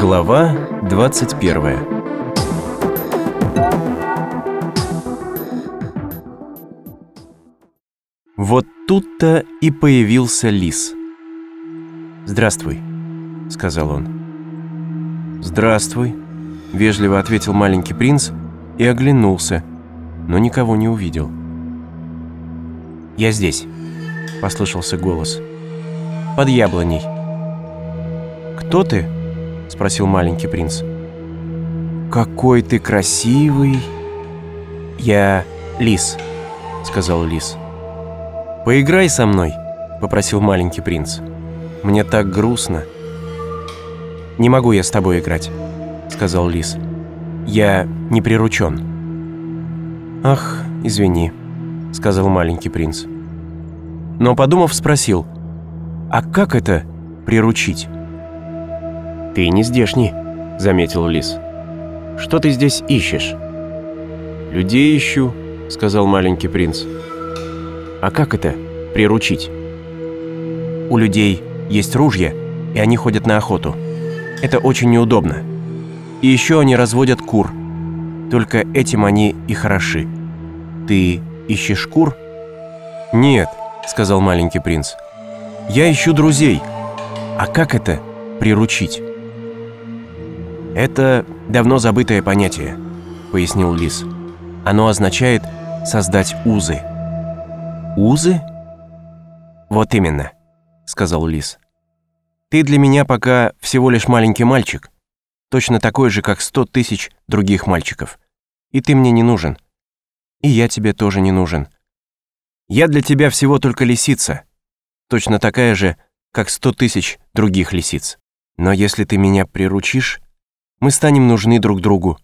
Глава 21 Вот тут-то и появился лис. «Здравствуй», — сказал он. «Здравствуй», — вежливо ответил маленький принц и оглянулся, но никого не увидел. «Я здесь», — послышался голос. «Под яблоней». «Кто ты?» — спросил маленький принц. «Какой ты красивый!» «Я лис», — сказал лис. «Поиграй со мной», — попросил маленький принц. «Мне так грустно». «Не могу я с тобой играть», — сказал лис. «Я не приручен». «Ах, извини», — сказал маленький принц. Но, подумав, спросил, «А как это приручить?» «Ты не здешний», — заметил лис. «Что ты здесь ищешь?» «Людей ищу», — сказал маленький принц. А как это приручить? У людей есть ружья, и они ходят на охоту. Это очень неудобно. И еще они разводят кур. Только этим они и хороши. Ты ищешь кур? Нет, сказал маленький принц. Я ищу друзей. А как это приручить? Это давно забытое понятие, пояснил лис. Оно означает создать узы. «Узы?» «Вот именно», — сказал Лис. «Ты для меня пока всего лишь маленький мальчик, точно такой же, как сто тысяч других мальчиков. И ты мне не нужен. И я тебе тоже не нужен. Я для тебя всего только лисица, точно такая же, как сто тысяч других лисиц. Но если ты меня приручишь, мы станем нужны друг другу.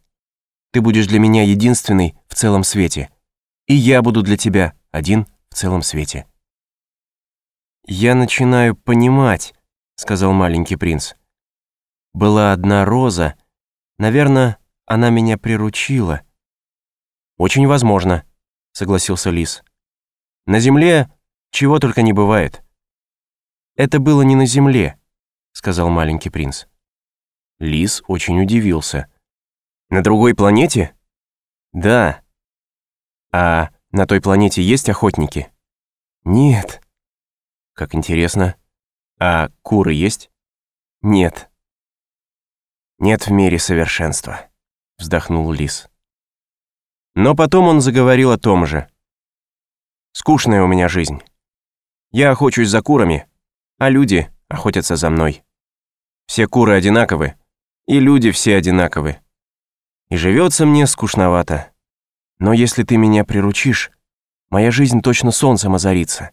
Ты будешь для меня единственный в целом свете, и я буду для тебя один в целом свете. «Я начинаю понимать», — сказал маленький принц. «Была одна роза. Наверное, она меня приручила». «Очень возможно», — согласился лис. «На земле чего только не бывает». «Это было не на земле», — сказал маленький принц. Лис очень удивился. «На другой планете?» «Да». «А на той планете есть охотники? Нет. Как интересно. А куры есть? Нет. Нет в мире совершенства, вздохнул лис. Но потом он заговорил о том же. Скучная у меня жизнь. Я охочусь за курами, а люди охотятся за мной. Все куры одинаковы, и люди все одинаковы. И живется мне скучновато. Но если ты меня приручишь, моя жизнь точно солнцем озарится.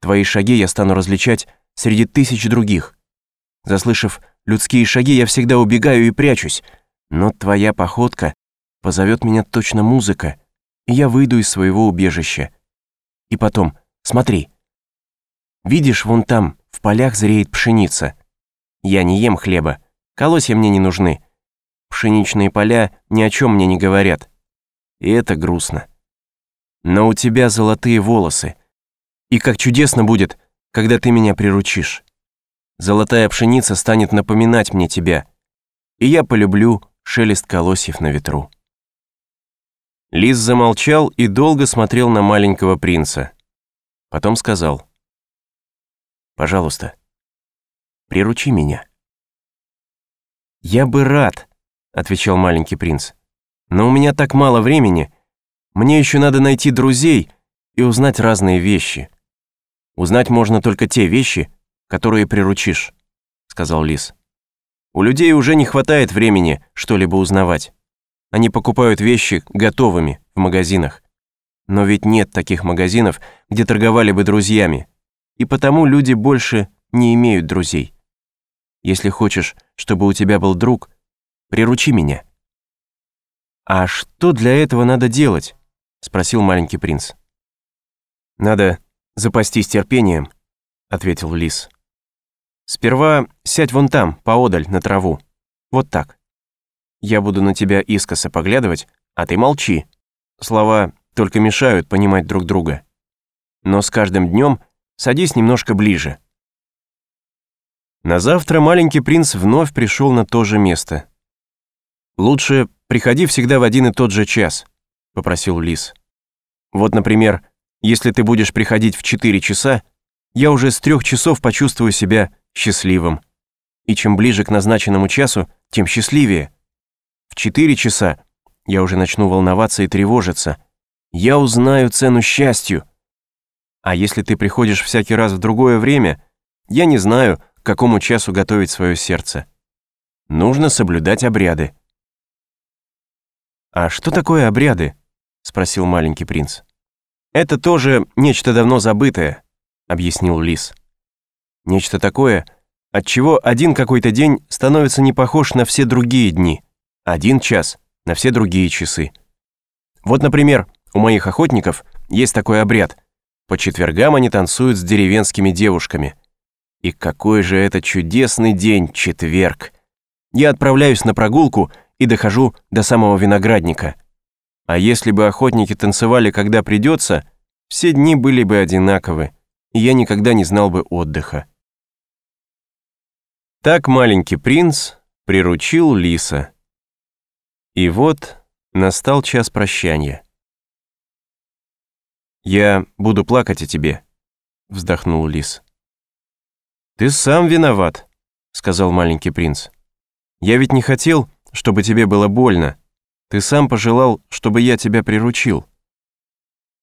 Твои шаги я стану различать среди тысяч других. Заслышав людские шаги, я всегда убегаю и прячусь, но твоя походка позовет меня точно музыка, и я выйду из своего убежища. И потом, смотри. Видишь, вон там, в полях зреет пшеница. Я не ем хлеба, колосья мне не нужны. Пшеничные поля ни о чем мне не говорят и это грустно. Но у тебя золотые волосы. И как чудесно будет, когда ты меня приручишь. Золотая пшеница станет напоминать мне тебя, и я полюблю шелест колосьев на ветру. Лис замолчал и долго смотрел на маленького принца. Потом сказал, «Пожалуйста, приручи меня». «Я бы рад», — отвечал маленький принц. Но у меня так мало времени. Мне еще надо найти друзей и узнать разные вещи. Узнать можно только те вещи, которые приручишь, сказал лис. У людей уже не хватает времени что-либо узнавать. Они покупают вещи готовыми в магазинах. Но ведь нет таких магазинов, где торговали бы друзьями. И потому люди больше не имеют друзей. Если хочешь, чтобы у тебя был друг, приручи меня. «А что для этого надо делать?» — спросил маленький принц. «Надо запастись терпением», — ответил лис. «Сперва сядь вон там, поодаль, на траву. Вот так. Я буду на тебя искоса поглядывать, а ты молчи. Слова только мешают понимать друг друга. Но с каждым днем садись немножко ближе. На завтра маленький принц вновь пришел на то же место. «Лучше приходи всегда в один и тот же час», — попросил лис. «Вот, например, если ты будешь приходить в 4 часа, я уже с трех часов почувствую себя счастливым. И чем ближе к назначенному часу, тем счастливее. В 4 часа я уже начну волноваться и тревожиться. Я узнаю цену счастью. А если ты приходишь всякий раз в другое время, я не знаю, к какому часу готовить свое сердце. Нужно соблюдать обряды. «А что такое обряды?» — спросил маленький принц. «Это тоже нечто давно забытое», — объяснил лис. «Нечто такое, от чего один какой-то день становится не похож на все другие дни, один час на все другие часы. Вот, например, у моих охотников есть такой обряд — по четвергам они танцуют с деревенскими девушками. И какой же это чудесный день, четверг. Я отправляюсь на прогулку и дохожу до самого виноградника. А если бы охотники танцевали, когда придется, все дни были бы одинаковы, и я никогда не знал бы отдыха. Так маленький принц приручил лиса. И вот настал час прощания. «Я буду плакать о тебе», — вздохнул лис. «Ты сам виноват», — сказал маленький принц. «Я ведь не хотел, чтобы тебе было больно. Ты сам пожелал, чтобы я тебя приручил».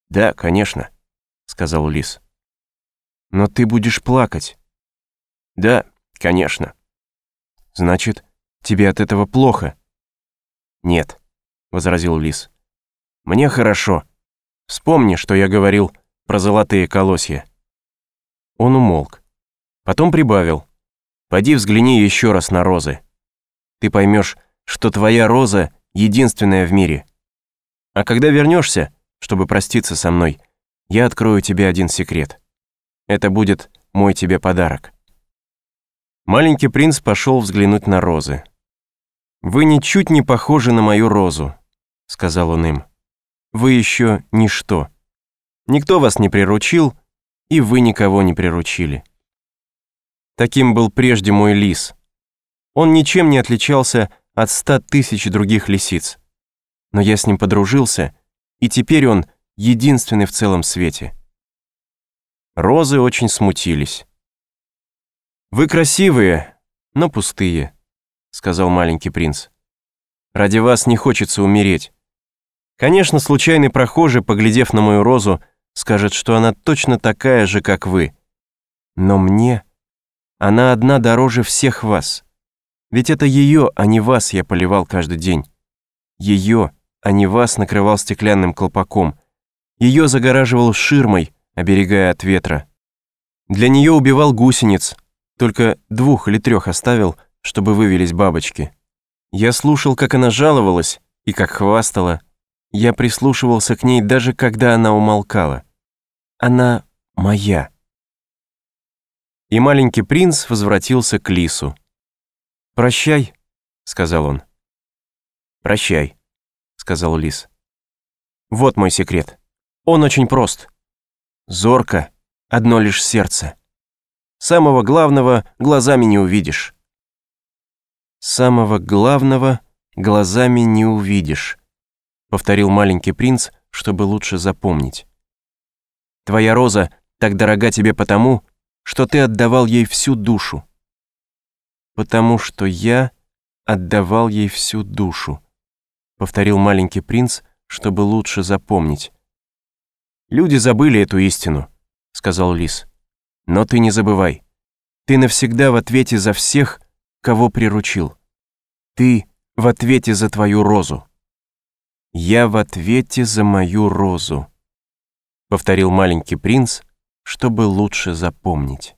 «Да, конечно», — сказал лис. «Но ты будешь плакать». «Да, конечно». «Значит, тебе от этого плохо?» «Нет», — возразил лис. «Мне хорошо». Вспомни, что я говорил про золотые колосья». Он умолк. Потом прибавил. «Пойди взгляни еще раз на розы. Ты поймешь, что твоя роза единственная в мире. А когда вернешься, чтобы проститься со мной, я открою тебе один секрет. Это будет мой тебе подарок». Маленький принц пошел взглянуть на розы. «Вы ничуть не похожи на мою розу», — сказал он им вы еще ничто. Никто вас не приручил, и вы никого не приручили. Таким был прежде мой лис. Он ничем не отличался от ста тысяч других лисиц. Но я с ним подружился, и теперь он единственный в целом свете. Розы очень смутились. «Вы красивые, но пустые», — сказал маленький принц. «Ради вас не хочется умереть. Конечно, случайный прохожий, поглядев на мою розу, скажет, что она точно такая же, как вы. Но мне она одна дороже всех вас. Ведь это ее, а не вас я поливал каждый день. Ее, а не вас накрывал стеклянным колпаком. Ее загораживал ширмой, оберегая от ветра. Для нее убивал гусениц, только двух или трех оставил, чтобы вывелись бабочки. Я слушал, как она жаловалась и как хвастала, я прислушивался к ней даже когда она умолкала. Она моя. И маленький принц возвратился к лису. «Прощай», — сказал он. «Прощай», — сказал лис. «Вот мой секрет. Он очень прост. Зорко, одно лишь сердце. Самого главного глазами не увидишь». «Самого главного глазами не увидишь», повторил маленький принц, чтобы лучше запомнить. Твоя роза так дорога тебе потому, что ты отдавал ей всю душу. Потому что я отдавал ей всю душу, повторил маленький принц, чтобы лучше запомнить. Люди забыли эту истину, сказал лис. Но ты не забывай. Ты навсегда в ответе за всех, кого приручил. Ты в ответе за твою розу. «Я в ответе за мою розу», — повторил маленький принц, чтобы лучше запомнить.